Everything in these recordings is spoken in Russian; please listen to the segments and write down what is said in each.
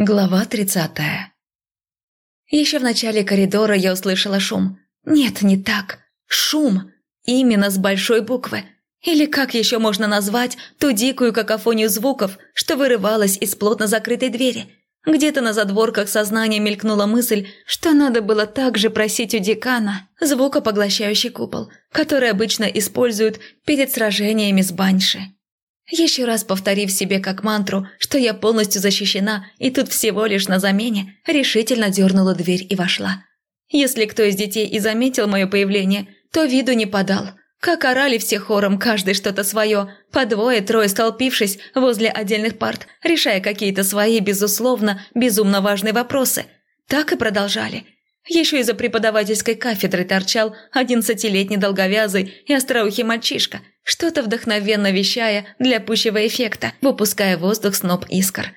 Глава тридцатая. Еще в начале коридора я услышала шум. Нет, не так. Шум. Именно с большой буквы. Или как еще можно назвать ту дикую какофонию звуков, что вырывалась из плотно закрытой двери. Где-то на задворках сознания мелькнула мысль, что надо было также просить у декана звукопоглощающий купол, который обычно используют перед сражениями с баньши. Еще раз повторив себе как мантру, что я полностью защищена и тут всего лишь на замене, решительно дернула дверь и вошла. Если кто из детей и заметил мое появление, то виду не подал. Как орали все хором, каждый что-то свое, по двое-трое столпившись возле отдельных парт, решая какие-то свои, безусловно, безумно важные вопросы. Так и продолжали – еще из-за преподавательской кафедры торчал одиннадцатилетний долговязый и остроухий мальчишка, что-то вдохновенно вещая для пущего эффекта, выпуская воздух сноп искр.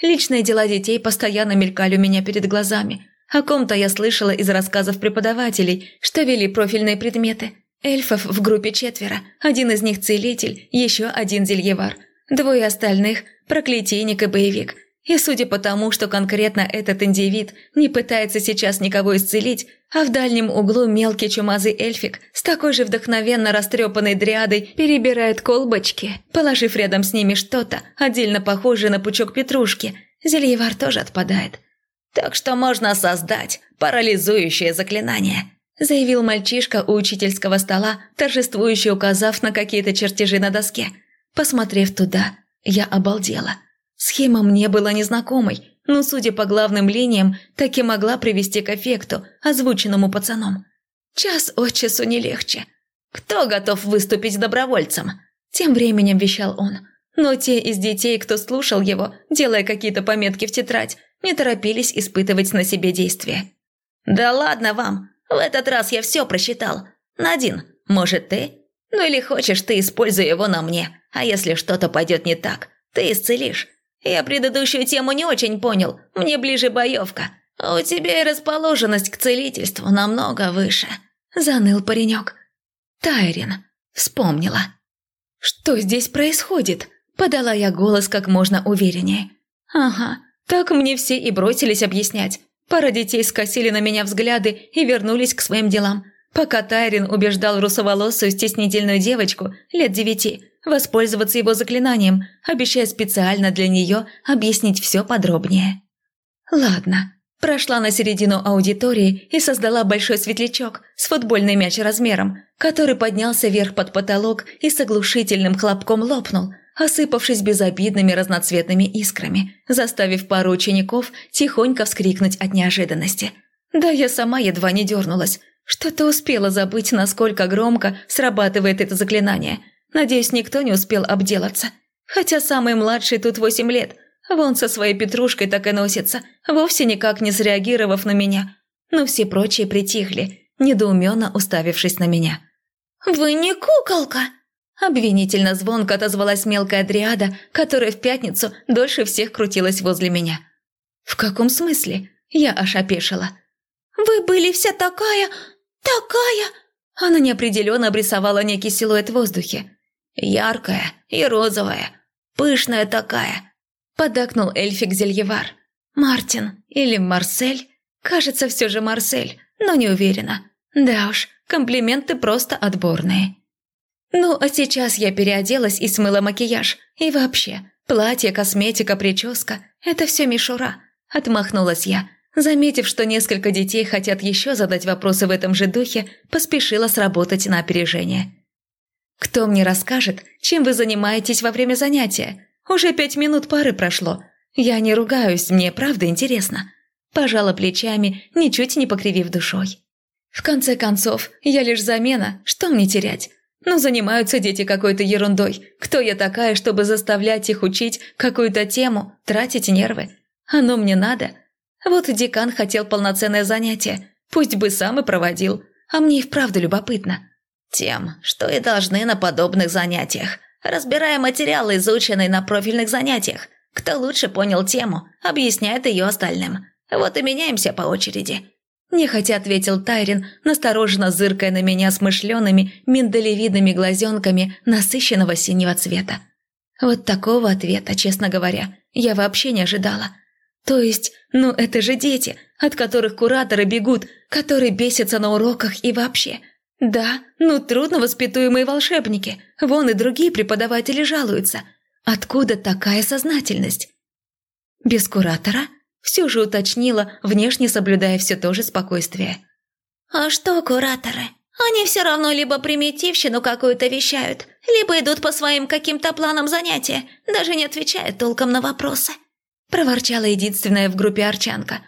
Личные дела детей постоянно мелькали у меня перед глазами. О ком-то я слышала из рассказов преподавателей, что вели профильные предметы. Эльфов в группе четверо, один из них целитель, еще один зельевар. Двое остальных – проклятийник и боевик – и судя по тому, что конкретно этот индивид не пытается сейчас никого исцелить, а в дальнем углу мелкий чумазый эльфик с такой же вдохновенно растрепанной дриадой перебирает колбочки, положив рядом с ними что-то, отдельно похожее на пучок петрушки, зельевар тоже отпадает. «Так что можно создать парализующее заклинание», заявил мальчишка у учительского стола, торжествующе указав на какие-то чертежи на доске. Посмотрев туда, я обалдела – Схема мне была незнакомой, но, судя по главным линиям, так и могла привести к эффекту, озвученному пацаном. Час от часу не легче. «Кто готов выступить добровольцем?» Тем временем вещал он. Но те из детей, кто слушал его, делая какие-то пометки в тетрадь, не торопились испытывать на себе действия. «Да ладно вам, в этот раз я все просчитал. Надин, может ты? Ну или хочешь, ты используй его на мне, а если что-то пойдет не так, ты исцелишь. Я предыдущую тему не очень понял, мне ближе боевка. У тебя и расположенность к целительству намного выше», – заныл паренек. Тайрин вспомнила. «Что здесь происходит?» – подала я голос как можно увереннее. «Ага, так мне все и бросились объяснять. Пара детей скосили на меня взгляды и вернулись к своим делам, пока Тайрин убеждал русоволосую стеснительную девочку лет девяти – воспользоваться его заклинанием, обещая специально для нее объяснить все подробнее. Ладно, прошла на середину аудитории и создала большой светлячок с футбольный мяч размером, который поднялся вверх под потолок и с оглушительным хлопком лопнул, осыпавшись безобидными разноцветными искрами, заставив пару учеников тихонько вскрикнуть от неожиданности. Да я сама едва не дернулась. Что-то успела забыть, насколько громко срабатывает это заклинание – Надеюсь, никто не успел обделаться. Хотя самый младший тут восемь лет. Вон со своей петрушкой так и носится, вовсе никак не среагировав на меня. Но все прочие притихли, недоуменно уставившись на меня. «Вы не куколка!» Обвинительно звонко отозвалась мелкая дриада, которая в пятницу дольше всех крутилась возле меня. «В каком смысле?» Я аж опешила. «Вы были вся такая... такая...» Она неопределенно обрисовала некий силуэт в воздухе. Яркая и розовая, пышная такая», – подакнул эльфик Зельевар. «Мартин или Марсель? Кажется, все же Марсель, но не уверена. Да уж, комплименты просто отборные». Ну, а сейчас я переоделась и смыла макияж. И вообще, платье, косметика, прическа – это все мишура. Отмахнулась я. Заметив, что несколько детей хотят еще задать вопросы в этом же духе, поспешила сработать на опережение. «Кто мне расскажет, чем вы занимаетесь во время занятия? Уже пять минут пары прошло. Я не ругаюсь, мне правда интересно». Пожала плечами, ничуть не покривив душой. В конце концов, я лишь замена, что мне терять? Ну, занимаются дети какой-то ерундой. Кто я такая, чтобы заставлять их учить какую-то тему, тратить нервы? Оно мне надо. Вот декан хотел полноценное занятие, пусть бы сам и проводил, а мне и вправду любопытно. Тем, что и должны на подобных занятиях, разбирая материалы, изученные на профильных занятиях. Кто лучше понял тему, объясняет ее остальным. Вот и меняемся по очереди. Нехотя ответил Тайрин, настороженно зыркая на меня смышленными, миндалевидными глазенками насыщенного синего цвета. Вот такого ответа, честно говоря, я вообще не ожидала. То есть, ну это же дети, от которых кураторы бегут, которые бесятся на уроках и вообще. Да, ну трудно воспитуемые волшебники, вон и другие преподаватели жалуются. Откуда такая сознательность? Без куратора? Все же уточнила, внешне соблюдая все то же спокойствие. «А что кураторы? Они все равно либо примитивщину какую-то вещают, либо идут по своим каким-то планам занятия, даже не отвечают толком на вопросы», – проворчала единственная в группе арчанка.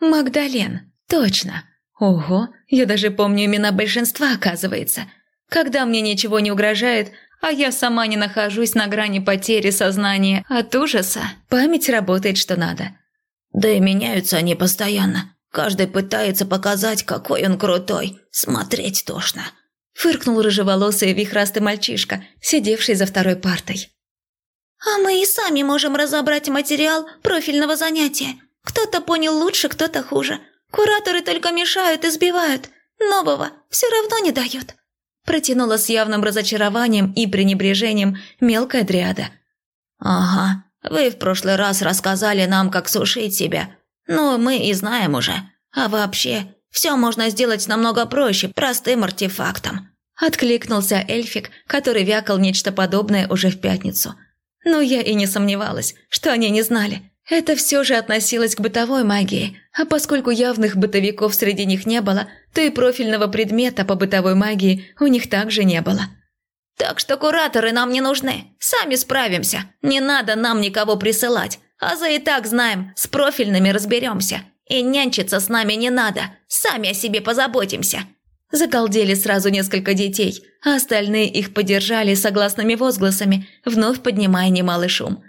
«Магдален, точно. Ого, я даже помню имена большинства, оказывается. Когда мне ничего не угрожает, а я сама не нахожусь на грани потери сознания от ужаса, память работает что надо». «Да и меняются они постоянно. Каждый пытается показать, какой он крутой. Смотреть тошно», фыркнул рыжеволосый вихрастый мальчишка, сидевший за второй партой. «А мы и сами можем разобрать материал профильного занятия. Кто-то понял лучше, кто-то хуже. Кураторы только мешают и сбивают. Нового все равно не дают». Протянула с явным разочарованием и пренебрежением мелкая дриада. «Ага, вы в прошлый раз рассказали нам, как сушить себя. Ну, мы и знаем уже. А вообще, все можно сделать намного проще, простым артефактом». Откликнулся эльфик, который вякал нечто подобное уже в пятницу. Но я и не сомневалась, что они не знали. Это все же относилось к бытовой магии, а поскольку явных бытовиков среди них не было, то и профильного предмета по бытовой магии у них также не было. «Так что кураторы нам не нужны, сами справимся, не надо нам никого присылать, а за и так знаем, с профильными разберемся. И нянчиться с нами не надо, сами о себе позаботимся». Загалдели сразу несколько детей, а остальные их поддержали согласными возгласами, вновь поднимая немалый шум.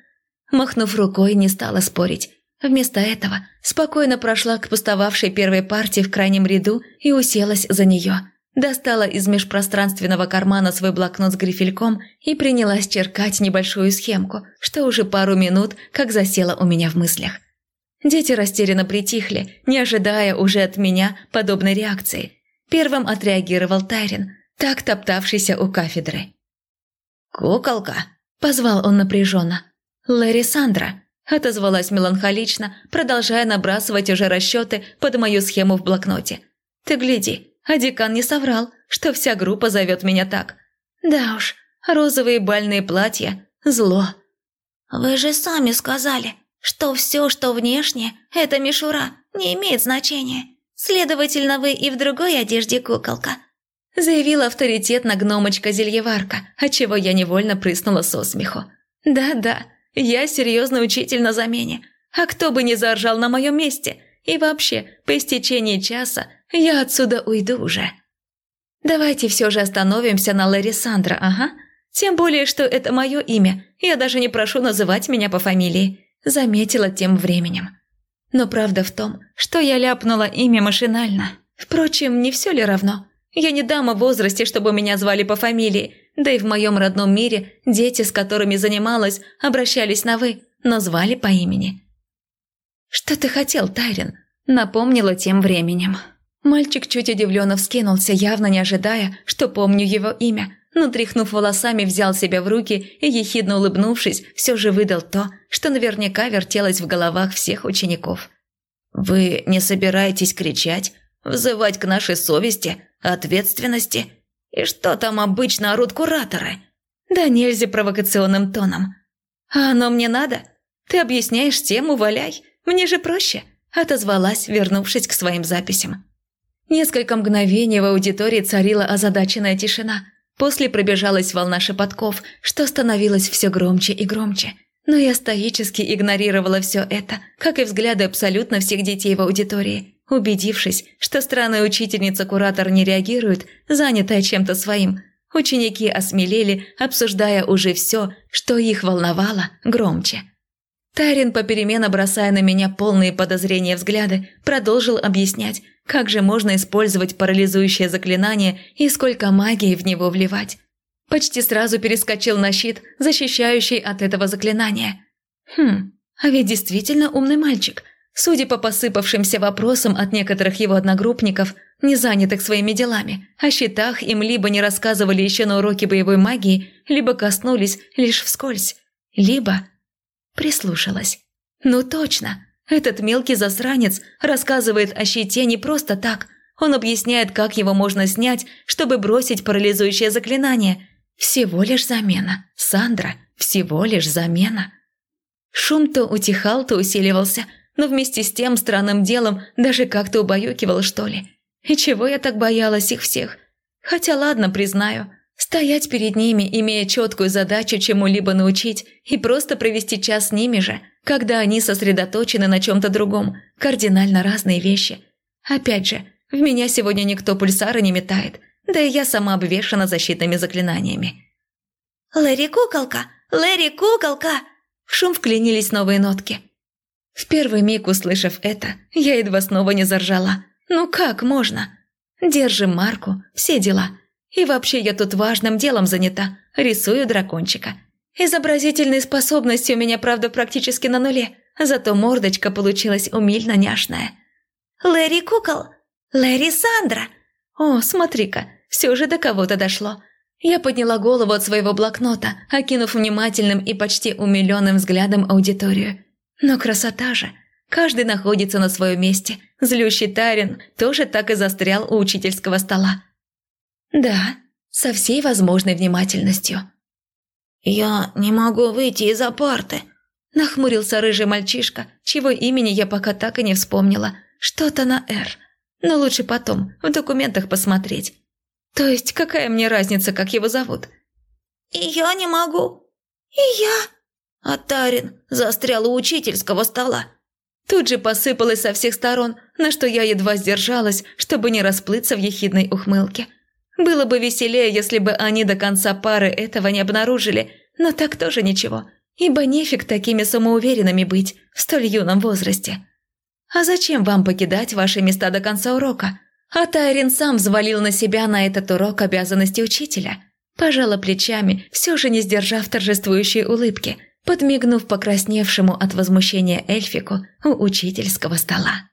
Махнув рукой, не стала спорить. Вместо этого спокойно прошла к пустовавшей первой партии в крайнем ряду и уселась за нее. Достала из межпространственного кармана свой блокнот с грифельком и принялась черкать небольшую схемку, что уже пару минут как засела у меня в мыслях. Дети растерянно притихли, не ожидая уже от меня подобной реакции. Первым отреагировал Тайрин, так топтавшийся у кафедры. «Куколка!» – позвал он напряженно. «Лэри Сандра!» – отозвалась меланхолично, продолжая набрасывать уже расчеты под мою схему в блокноте. «Ты гляди, а декан не соврал, что вся группа зовет меня так. Да уж, розовые бальные платья – зло». «Вы же сами сказали, что все, что внешне, это мишура, не имеет значения. Следовательно, вы и в другой одежде куколка», заявила авторитетно гномочка-зельеварка, отчего я невольно прыснула со смеху. «Да-да, я серьезный учитель на замене, а кто бы не заржал на моем месте, и вообще, по истечении часа я отсюда уйду уже». «Давайте все же остановимся на Лэри Сандра, ага. Тем более, что это мое имя, я даже не прошу называть меня по фамилии заметила тем временем. Но правда в том, что я ляпнула имя машинально. Впрочем, не все ли равно? Я не дама в возрасте, чтобы меня звали по фамилии, да и в моем родном мире дети, с которыми занималась, обращались на «вы», но звали по имени. «Что ты хотел, Тайрин?» – напомнила тем временем. Мальчик чуть удивленно вскинулся, явно не ожидая, что помню его имя, но, тряхнув волосами, взял себя в руки и, ехидно улыбнувшись, все же выдал то, что наверняка вертелось в головах всех учеников. «Вы не собираетесь кричать, взывать к нашей совести, ответственности? И что там обычно орут кураторы?» «Да нельзя провокационным тоном. А оно мне надо? Ты объясняешь тему, валяй, мне же проще», отозвалась, вернувшись к своим записям. Несколько мгновений в аудитории царила озадаченная тишина – После пробежалась волна шепотков, что становилось все громче и громче. Но я стоически игнорировала все это, как и взгляды абсолютно всех детей в аудитории. Убедившись, что странная учительница-куратор не реагирует, занятая чем-то своим, ученики осмелели, обсуждая уже все, что их волновало, громче. Тарин, попеременно бросая на меня полные подозрения взгляды, продолжил объяснять, как же можно использовать парализующее заклинание и сколько магии в него вливать. Почти сразу перескочил на щит, защищающий от этого заклинания. Хм, а ведь действительно умный мальчик. Судя по посыпавшимся вопросам от некоторых его одногруппников, не занятых своими делами, о щитах им либо не рассказывали еще на уроке боевой магии, либо коснулись лишь вскользь, либо Прислушалась. Ну точно, Этот мелкий засранец рассказывает о щите не просто так. Он объясняет, как его можно снять, чтобы бросить парализующее заклинание. Всего лишь замена. Сандра, всего лишь замена. Шум то утихал, то усиливался, но вместе с тем странным делом даже как-то убаюкивал, что ли. И чего я так боялась их всех? Хотя ладно, признаю, стоять перед ними, имея четкую задачу чему-либо научить и просто провести час с ними же, когда они сосредоточены на чем-то другом, кардинально разные вещи. Опять же, в меня сегодня никто пульсара не метает, да и я сама обвешана защитными заклинаниями. «Лэри Куколка! Лэри Куколка!» В шум вклинились новые нотки. В первый миг, услышав это, я едва снова не заржала. «Ну как можно?» «Держим марку, все дела. И вообще я тут важным делом занята, рисую дракончика. Изобразительные способности у меня, правда, практически на нуле, зато мордочка получилась умильно няшная». «Лэри Кукол! Лэри Сандра!» «О, смотри-ка, все же до кого-то дошло. Я подняла голову от своего блокнота, окинув внимательным и почти умиленным взглядом аудиторию. Но красота же! Каждый находится на своем месте. Злющий Тарин тоже так и застрял у учительского стола. Да, со всей возможной внимательностью. «Я не могу выйти из-за парты», – нахмурился рыжий мальчишка, чего имени я пока так и не вспомнила. Что-то на «Р». Но лучше потом, в документах посмотреть. То есть, какая мне разница, как его зовут? «И я не могу. И я...» А Тарин застрял у учительского стола. Тут же посыпалось со всех сторон, на что я едва сдержалась, чтобы не расплыться в ехидной ухмылке. Было бы веселее, если бы они до конца пары этого не обнаружили, но так тоже ничего, ибо нефиг такими самоуверенными быть в столь юном возрасте. А зачем вам покидать ваши места до конца урока? А Тайрин сам взвалил на себя на этот урок обязанности учителя. Пожала плечами, все же не сдержав торжествующей улыбки, подмигнув покрасневшему от возмущения эльфику у учительского стола.